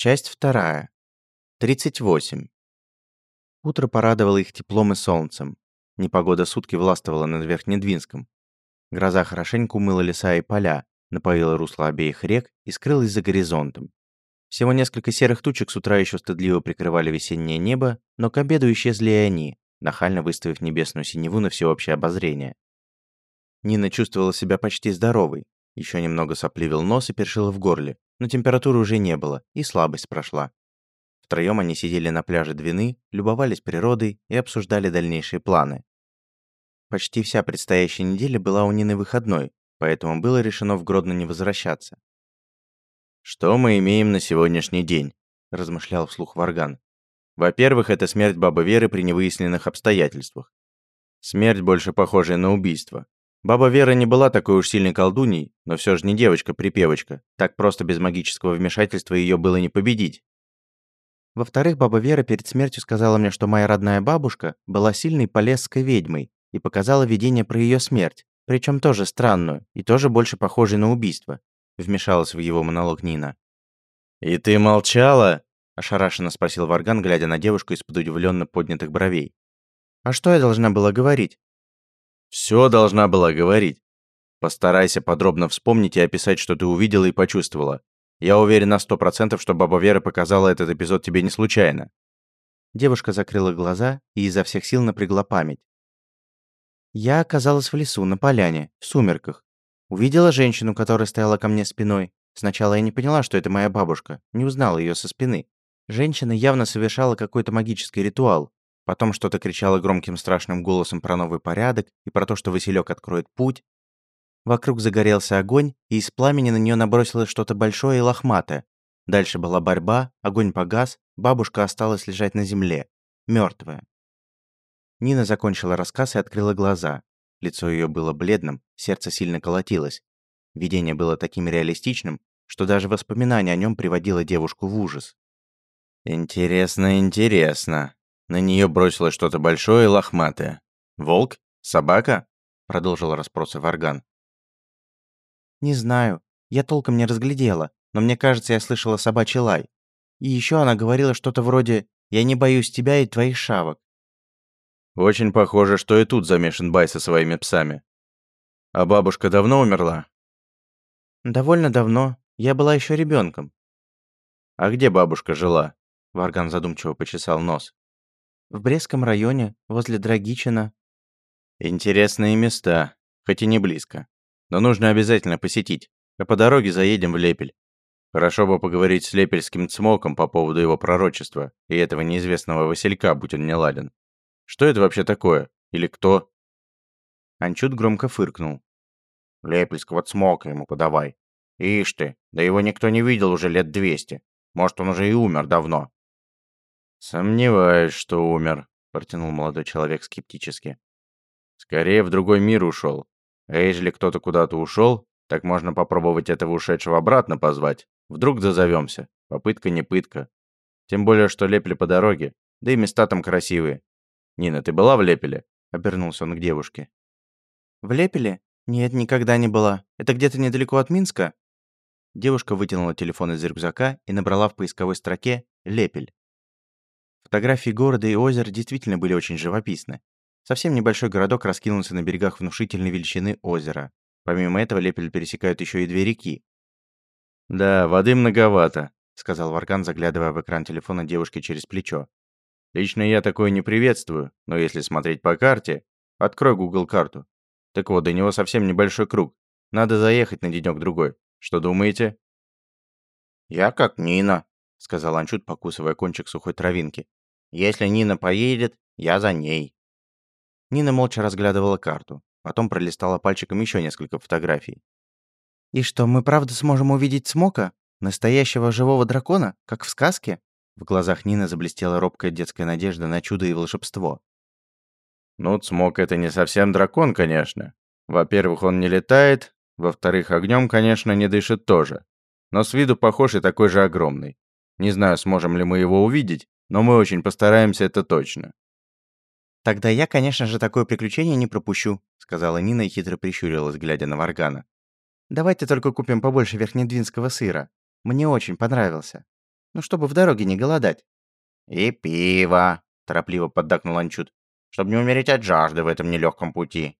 Часть вторая. 38. Утро порадовало их теплом и солнцем. Непогода сутки властвовала над Верхнедвинском. Гроза хорошенько умыла леса и поля, напоила русло обеих рек и скрылась за горизонтом. Всего несколько серых тучек с утра еще стыдливо прикрывали весеннее небо, но к обеду исчезли и они, нахально выставив небесную синеву на всеобщее обозрение. Нина чувствовала себя почти здоровой, еще немного сопливил нос и першило в горле, но температуры уже не было, и слабость прошла. Втроем они сидели на пляже Двины, любовались природой и обсуждали дальнейшие планы. Почти вся предстоящая неделя была у Нины выходной, поэтому было решено в Гродно не возвращаться. «Что мы имеем на сегодняшний день?» – размышлял вслух Варган. «Во-первых, это смерть бабы Веры при невыясненных обстоятельствах. Смерть, больше похожая на убийство. Баба Вера не была такой уж сильной колдуней, но все же не девочка-припевочка. Так просто без магического вмешательства ее было не победить. Во-вторых, баба Вера перед смертью сказала мне, что моя родная бабушка была сильной полесской ведьмой и показала видение про ее смерть, причем тоже странную и тоже больше похожей на убийство. Вмешалась в его монолог Нина. «И ты молчала?» – ошарашенно спросил Варган, глядя на девушку из-под удивленно поднятых бровей. «А что я должна была говорить?» Все должна была говорить. Постарайся подробно вспомнить и описать, что ты увидела и почувствовала. Я уверен на сто процентов, что баба Вера показала этот эпизод тебе не случайно». Девушка закрыла глаза и изо всех сил напрягла память. Я оказалась в лесу, на поляне, в сумерках. Увидела женщину, которая стояла ко мне спиной. Сначала я не поняла, что это моя бабушка, не узнала ее со спины. Женщина явно совершала какой-то магический ритуал, Потом что-то кричала громким страшным голосом про новый порядок и про то, что Василек откроет путь. Вокруг загорелся огонь, и из пламени на нее набросилось что-то большое и лохматое. Дальше была борьба, огонь погас, бабушка осталась лежать на земле, мертвая. Нина закончила рассказ и открыла глаза. Лицо ее было бледным, сердце сильно колотилось. Видение было таким реалистичным, что даже воспоминание о нем приводило девушку в ужас. «Интересно, интересно», на нее бросилось что-то большое и лохматое. «Волк? Собака?» — продолжил расспросы Варган. «Не знаю. Я толком не разглядела, но мне кажется, я слышала собачий лай. И еще она говорила что-то вроде «Я не боюсь тебя и твоих шавок». Очень похоже, что и тут замешан Бай со своими псами. А бабушка давно умерла? Довольно давно. Я была еще ребенком. А где бабушка жила? Варган задумчиво почесал нос. В Брестском районе, возле Драгичина. Интересные места, хоть и не близко. Но нужно обязательно посетить. А по дороге заедем в Лепель. Хорошо бы поговорить с лепельским цмоком по поводу его пророчества и этого неизвестного Василька, будь он не ладен. Что это вообще такое? Или кто? Анчут громко фыркнул. Лепельского цмока ему подавай. Ишь ты, да его никто не видел уже лет двести. Может, он уже и умер давно. «Сомневаюсь, что умер», — протянул молодой человек скептически. «Скорее в другой мир ушел. А если кто-то куда-то ушел, так можно попробовать этого ушедшего обратно позвать. Вдруг дозовемся. Попытка не пытка. Тем более, что Лепель по дороге, да и места там красивые. Нина, ты была в Лепеле?» — обернулся он к девушке. «В Лепеле? Нет, никогда не была. Это где-то недалеко от Минска?» Девушка вытянула телефон из рюкзака и набрала в поисковой строке «Лепель». Фотографии города и озера действительно были очень живописны. Совсем небольшой городок раскинулся на берегах внушительной величины озера. Помимо этого Лепель пересекают еще и две реки. «Да, воды многовато», — сказал Варган, заглядывая в экран телефона девушки через плечо. «Лично я такое не приветствую, но если смотреть по карте, открой Google карту. Так вот, до него совсем небольшой круг. Надо заехать на денёк-другой. Что думаете?» «Я как Нина», — сказал Анчут, покусывая кончик сухой травинки. Если Нина поедет, я за ней». Нина молча разглядывала карту, потом пролистала пальчиком еще несколько фотографий. «И что, мы правда сможем увидеть Смока? Настоящего живого дракона, как в сказке?» В глазах Нины заблестела робкая детская надежда на чудо и волшебство. «Ну, Цмок это не совсем дракон, конечно. Во-первых, он не летает, во-вторых, огнем, конечно, не дышит тоже. Но с виду похож и такой же огромный. Не знаю, сможем ли мы его увидеть, но мы очень постараемся, это точно». «Тогда я, конечно же, такое приключение не пропущу», сказала Нина и хитро прищурилась, глядя на Варгана. «Давайте только купим побольше верхнедвинского сыра. Мне очень понравился». Ну, чтобы в дороге не голодать. И пиво, торопливо поддакнул Анчут, чтобы не умереть от жажды в этом нелегком пути.